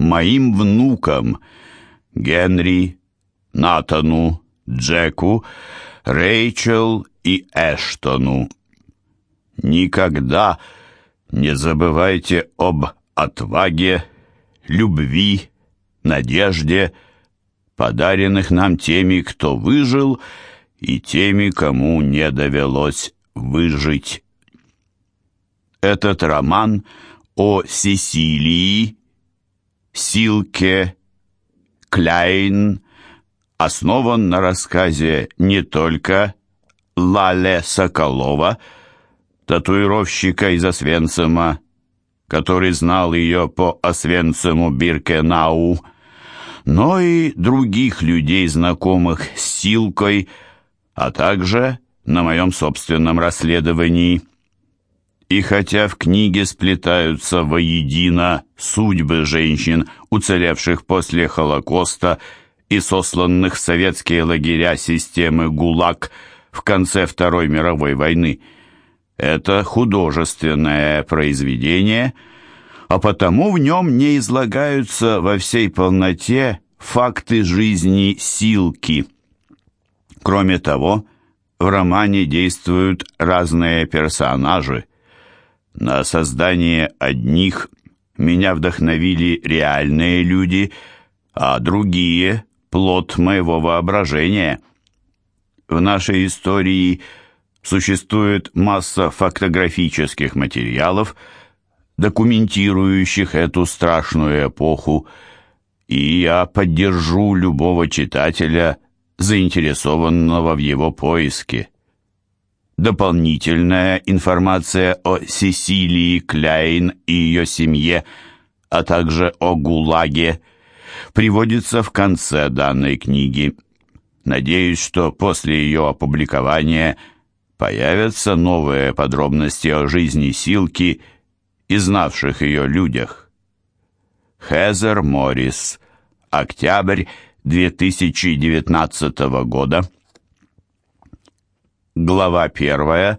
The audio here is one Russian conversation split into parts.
моим внукам Генри, Натану, Джеку, Рэйчел и Эштону. Никогда не забывайте об отваге, любви, надежде, подаренных нам теми, кто выжил, и теми, кому не довелось выжить. Этот роман о Сесилии, Силке, Кляйн основан на рассказе не только Лале Соколова, татуировщика из Освенцима, который знал ее по Освенциму Биркенау, но и других людей, знакомых с Силкой, а также на моем собственном расследовании. И хотя в книге сплетаются воедино судьбы женщин, уцелевших после Холокоста и сосланных в советские лагеря системы ГУЛАГ в конце Второй мировой войны, это художественное произведение, а потому в нем не излагаются во всей полноте факты жизни Силки. Кроме того, в романе действуют разные персонажи, на создание одних меня вдохновили реальные люди, а другие — плод моего воображения. В нашей истории существует масса фактографических материалов, документирующих эту страшную эпоху, и я поддержу любого читателя, заинтересованного в его поиске. Дополнительная информация о Сесилии Кляйн и ее семье, а также о ГУЛАГе, приводится в конце данной книги. Надеюсь, что после ее опубликования появятся новые подробности о жизни Силки и знавших ее людях. Хезер Моррис. Октябрь 2019 года. Глава первая.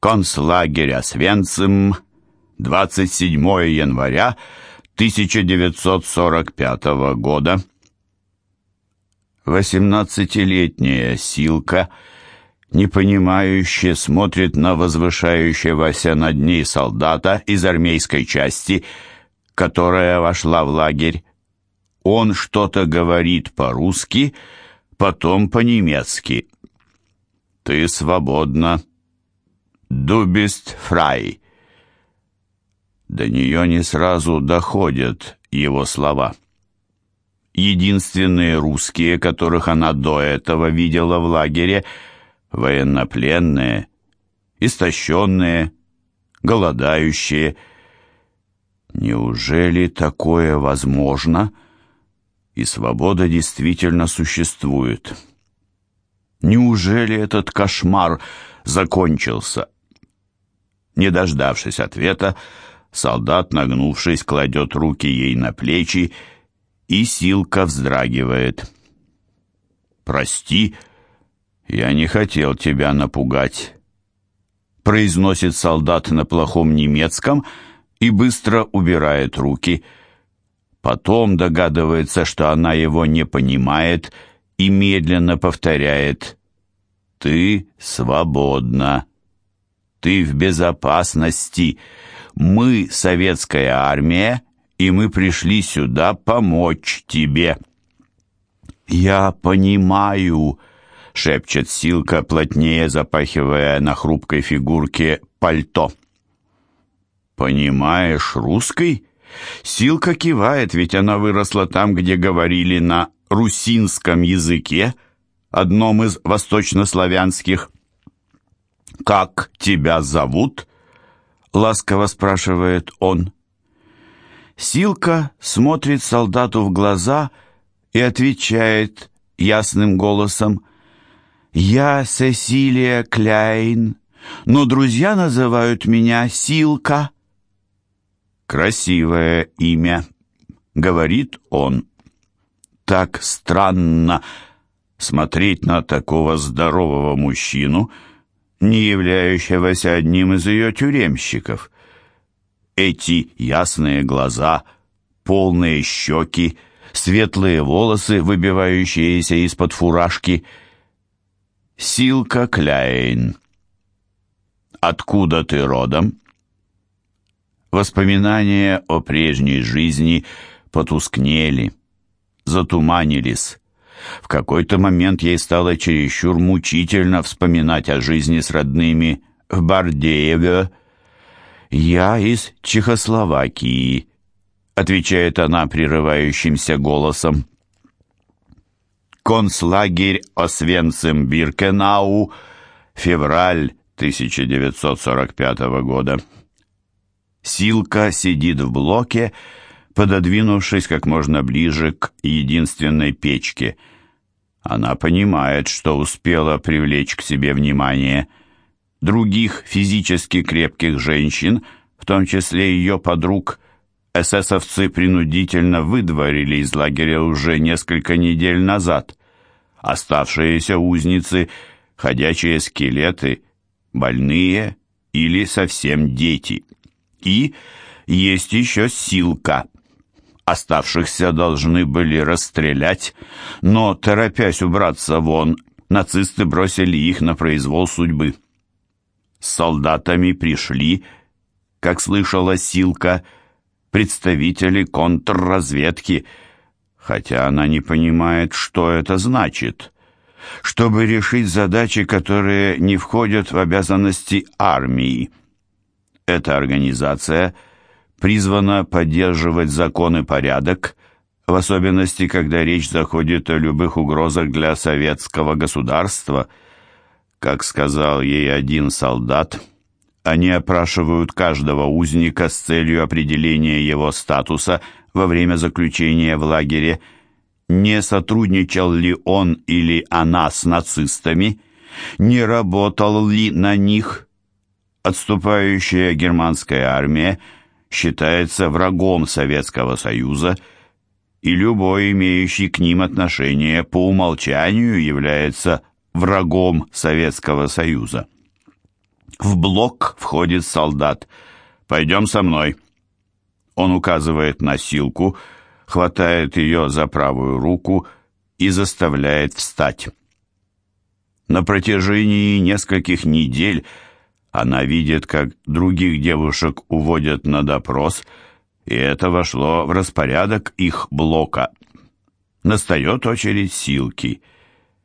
Концлагерь Освенцим. 27 января 1945 года. Восемнадцатилетняя Силка, непонимающе смотрит на возвышающегося над ней солдата из армейской части, которая вошла в лагерь. Он что-то говорит по-русски, потом по-немецки. «Ты свободна». «Du bist frei». До нее не сразу доходят его слова. Единственные русские, которых она до этого видела в лагере, военнопленные, истощенные, голодающие. Неужели такое возможно, и свобода действительно существует?» Неужели этот кошмар закончился? Не дождавшись ответа, солдат, нагнувшись, кладет руки ей на плечи, и Силка вздрагивает. «Прости, я не хотел тебя напугать», — произносит солдат на плохом немецком и быстро убирает руки. Потом догадывается, что она его не понимает — и медленно повторяет «Ты свободна, ты в безопасности, мы советская армия, и мы пришли сюда помочь тебе». «Я понимаю», — шепчет Силка, плотнее запахивая на хрупкой фигурке пальто. «Понимаешь русский?» Силка кивает, ведь она выросла там, где говорили на русинском языке, одном из восточнославянских. «Как тебя зовут?» — ласково спрашивает он. Силка смотрит солдату в глаза и отвечает ясным голосом «Я Сесилия Кляйн, но друзья называют меня Силка». «Красивое имя», — говорит он так странно смотреть на такого здорового мужчину, не являющегося одним из ее тюремщиков. Эти ясные глаза, полные щеки, светлые волосы, выбивающиеся из-под фуражки. Силка Кляйн. Откуда ты родом? Воспоминания о прежней жизни потускнели, затуманились. В какой-то момент ей стало чересчур мучительно вспоминать о жизни с родными в Бардееве. «Я из Чехословакии», — отвечает она прерывающимся голосом. Концлагерь Освенцим-Биркенау, февраль 1945 года. Силка сидит в блоке, пододвинувшись как можно ближе к единственной печке. Она понимает, что успела привлечь к себе внимание. Других физически крепких женщин, в том числе ее подруг, эсэсовцы принудительно выдворили из лагеря уже несколько недель назад. Оставшиеся узницы — ходячие скелеты, больные или совсем дети. И есть еще силка. Оставшихся должны были расстрелять, но, торопясь убраться вон, нацисты бросили их на произвол судьбы. С солдатами пришли, как слышала Силка, представители контрразведки, хотя она не понимает, что это значит. Чтобы решить задачи, которые не входят в обязанности армии. Эта организация призвана поддерживать закон и порядок, в особенности, когда речь заходит о любых угрозах для советского государства. Как сказал ей один солдат, они опрашивают каждого узника с целью определения его статуса во время заключения в лагере, не сотрудничал ли он или она с нацистами, не работал ли на них, Отступающая германская армия считается врагом Советского Союза, и любой, имеющий к ним отношение, по умолчанию является врагом Советского Союза. В блок входит солдат. «Пойдем со мной». Он указывает на силку, хватает ее за правую руку и заставляет встать. На протяжении нескольких недель она видит, как других девушек уводят на допрос, и это вошло в распорядок их блока. Настает очередь Силки.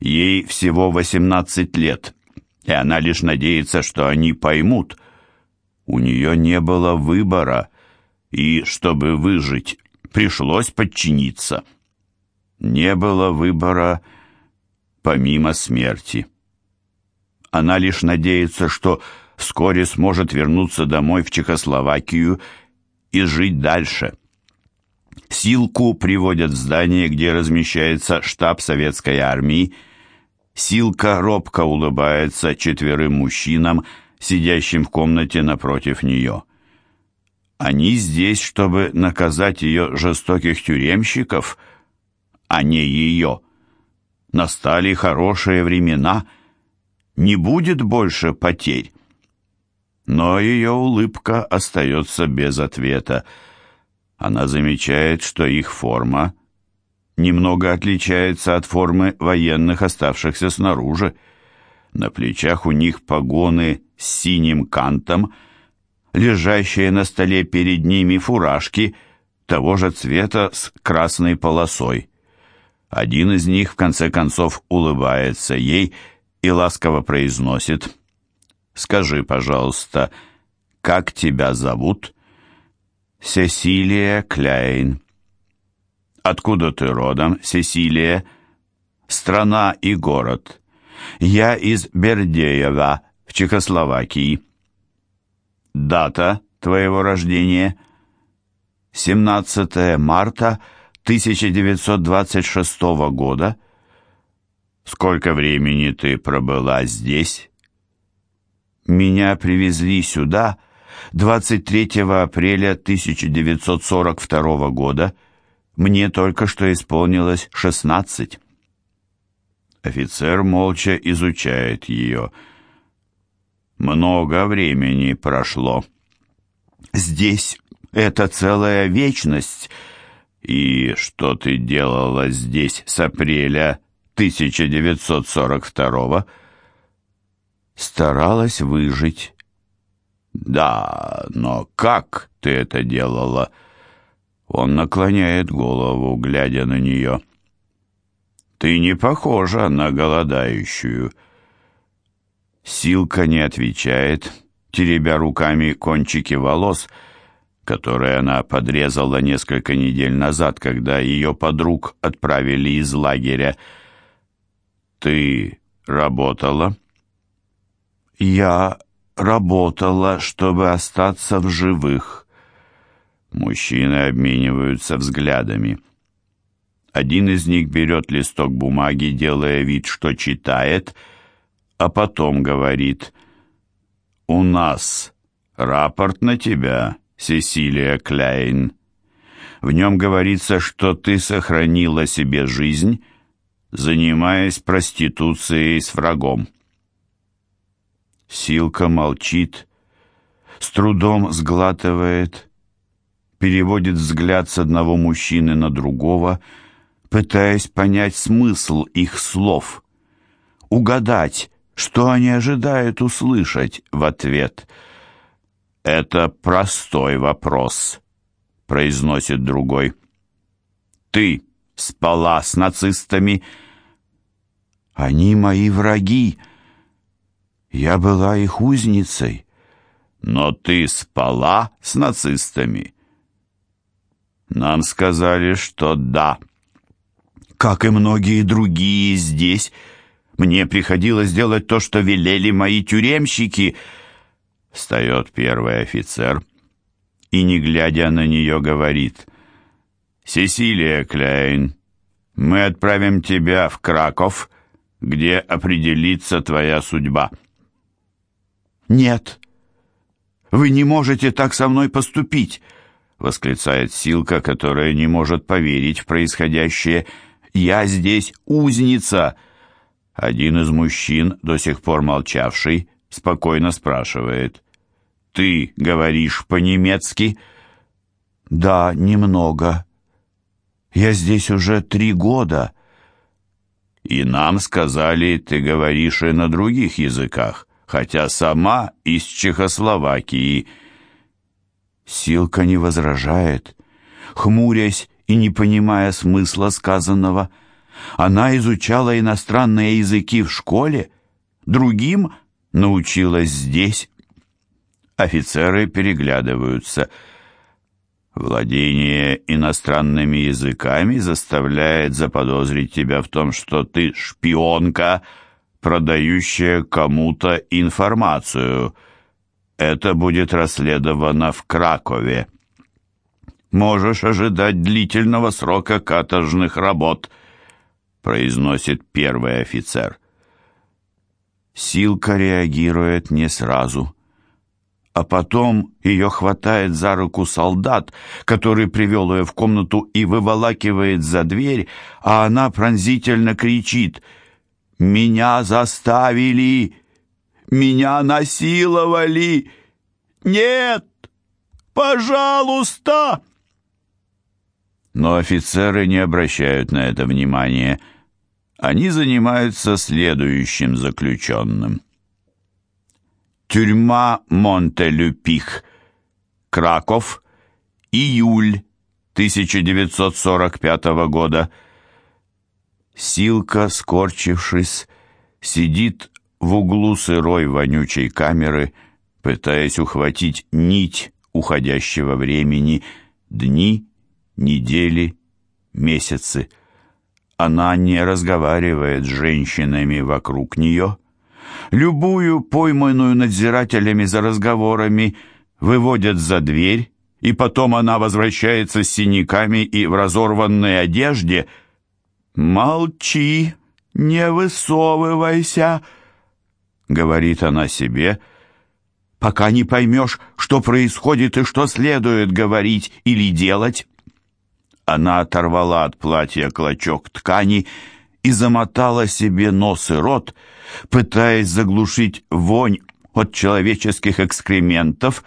Ей всего 18 лет, и она лишь надеется, что они поймут. У нее не было выбора, и, чтобы выжить, пришлось подчиниться. Не было выбора помимо смерти. Она лишь надеется, что вскоре сможет вернуться домой в Чехословакию и жить дальше. Силку приводят в здание, где размещается штаб советской армии. Силка робко улыбается четверым мужчинам, сидящим в комнате напротив нее. Они здесь, чтобы наказать ее жестоких тюремщиков, а не ее. Настали хорошие времена. Не будет больше потерь. Но ее улыбка остается без ответа. Она замечает, что их форма немного отличается от формы военных, оставшихся снаружи. На плечах у них погоны с синим кантом, лежащие на столе перед ними фуражки того же цвета с красной полосой. Один из них, в конце концов, улыбается ей и ласково произносит — Скажи, пожалуйста, как тебя зовут? Сесилия Кляйн. Откуда ты родом, Сесилия? Страна и город. Я из Бердеева, в Чехословакии. Дата твоего рождения? 17 марта 1926 года. Сколько времени ты пробыла здесь? Меня привезли сюда 23 апреля 1942 года. Мне только что исполнилось 16. Офицер молча изучает ее. Много времени прошло. Здесь это целая вечность. «И что ты делала здесь с апреля 1942-го?» «Старалась выжить». «Да, но как ты это делала?» Он наклоняет голову, глядя на нее. «Ты не похожа на голодающую». Силка не отвечает, теребя руками кончики волос, которые она подрезала несколько недель назад, когда ее подруг отправили из лагеря. «Ты работала?» «Я работала, чтобы остаться в живых». Мужчины обмениваются взглядами. Один из них берет листок бумаги, делая вид, что читает, а потом говорит «У нас рапорт на тебя, Сесилия Кляйн. В нем говорится, что ты сохранила себе жизнь, занимаясь проституцией с врагом». Силка молчит, с трудом сглатывает, переводит взгляд с одного мужчины на другого, пытаясь понять смысл их слов, угадать, что они ожидают услышать в ответ. «Это простой вопрос», — произносит другой. «Ты спала с нацистами?» «Они мои враги», я была их узницей. Но ты спала с нацистами? Нам сказали, что да. Как и многие другие здесь, мне приходилось делать то, что велели мои тюремщики. Встает первый офицер и, не глядя на нее, говорит, «Сесилия Кляйн, мы отправим тебя в Краков, где определится твоя судьба». «Нет, вы не можете так со мной поступить!» — восклицает Силка, которая не может поверить в происходящее. «Я здесь узница!» Один из мужчин, до сих пор молчавший, спокойно спрашивает. «Ты говоришь по-немецки?» «Да, немного. Я здесь уже три года». «И нам сказали, ты говоришь и на других языках» хотя сама из Чехословакии. Силка не возражает, хмурясь и не понимая смысла сказанного. Она изучала иностранные языки в школе, другим научилась здесь. Офицеры переглядываются. Владение иностранными языками заставляет заподозрить тебя в том, что ты шпионка, продающая кому-то информацию. Это будет расследовано в Кракове. Можешь ожидать длительного срока каторжных работ, произносит первый офицер. Силка реагирует не сразу. А потом ее хватает за руку солдат, который привел ее в комнату и выволакивает за дверь, а она пронзительно кричит — меня заставили! Меня насиловали! Нет! Пожалуйста!» Но офицеры не обращают на это внимания. Они занимаются следующим заключенным. Тюрьма Монтелюпих, Краков, июль 1945 года. Силка, скорчившись, сидит в углу сырой вонючей камеры, пытаясь ухватить нить уходящего времени, дни, недели, месяцы. Она не разговаривает с женщинами вокруг нее. Любую, пойманную надзирателями за разговорами, выводят за дверь, и потом она возвращается с синяками и в разорванной одежде — «Молчи, не высовывайся», — говорит она себе, «пока не поймешь, что происходит и что следует говорить или делать». Она оторвала от платья клочок ткани и замотала себе нос и рот, пытаясь заглушить вонь от человеческих экскрементов,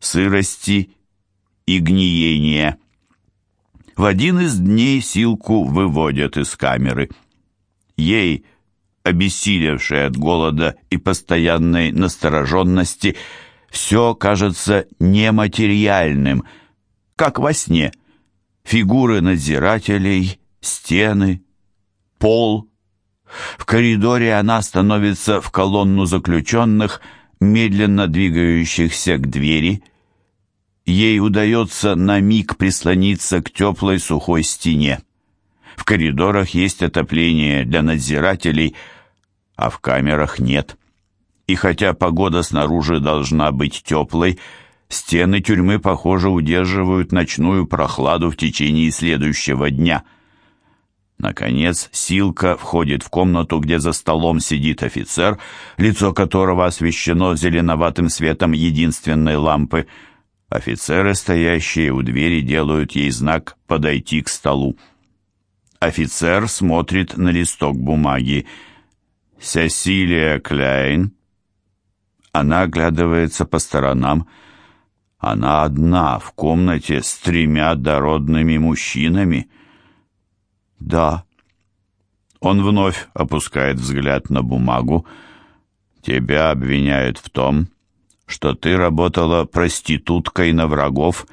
сырости и гниения. В один из дней Силку выводят из камеры. Ей, обессилевшей от голода и постоянной настороженности, все кажется нематериальным, как во сне. Фигуры надзирателей, стены, пол. В коридоре она становится в колонну заключенных, медленно двигающихся к двери. Ей удается на миг прислониться к теплой сухой стене. В коридорах есть отопление для надзирателей, а в камерах нет. И хотя погода снаружи должна быть теплой, стены тюрьмы, похоже, удерживают ночную прохладу в течение следующего дня. Наконец, Силка входит в комнату, где за столом сидит офицер, лицо которого освещено зеленоватым светом единственной лампы. Офицеры, стоящие у двери, делают ей знак «подойти к столу». Офицер смотрит на листок бумаги. «Сесилия Кляйн». Она оглядывается по сторонам. Она одна в комнате с тремя дородными мужчинами. «Да». Он вновь опускает взгляд на бумагу. «Тебя обвиняют в том, что ты работала проституткой на врагов,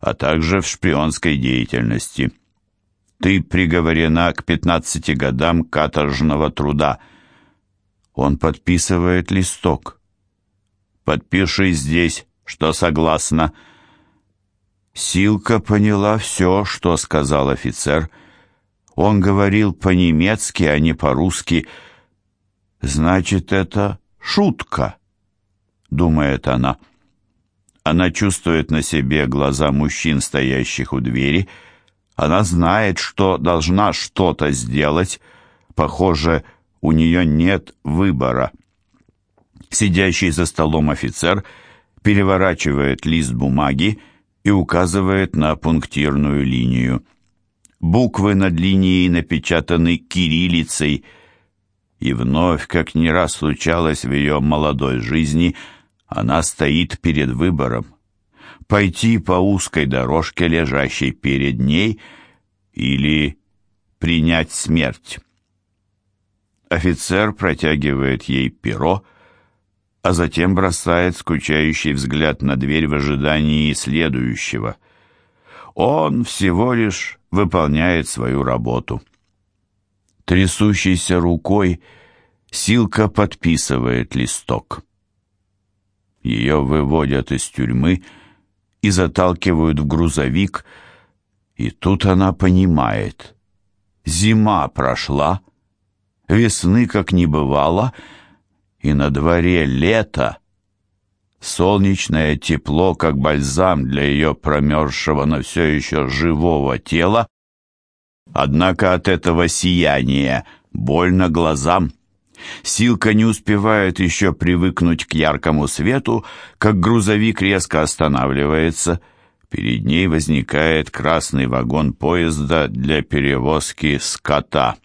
а также в шпионской деятельности». Ты приговорена к пятнадцати годам каторжного труда. Он подписывает листок. Подпиши здесь, что согласна. Силка поняла все, что сказал офицер. Он говорил по-немецки, а не по-русски. Значит, это шутка, думает она. Она чувствует на себе глаза мужчин, стоящих у двери, она знает, что должна что-то сделать. Похоже, у нее нет выбора. Сидящий за столом офицер переворачивает лист бумаги и указывает на пунктирную линию. Буквы над линией напечатаны кириллицей, и вновь, как не раз случалось в ее молодой жизни, она стоит перед выбором пойти по узкой дорожке, лежащей перед ней, или принять смерть. Офицер протягивает ей перо, а затем бросает скучающий взгляд на дверь в ожидании следующего. Он всего лишь выполняет свою работу. Трясущейся рукой Силка подписывает листок. Ее выводят из тюрьмы, и заталкивают в грузовик, и тут она понимает. Зима прошла, весны как не бывало, и на дворе лето. Солнечное тепло, как бальзам для ее промерзшего, но все еще живого тела. Однако от этого сияния больно глазам. Силка не успевает еще привыкнуть к яркому свету, как грузовик резко останавливается. Перед ней возникает красный вагон поезда для перевозки скота.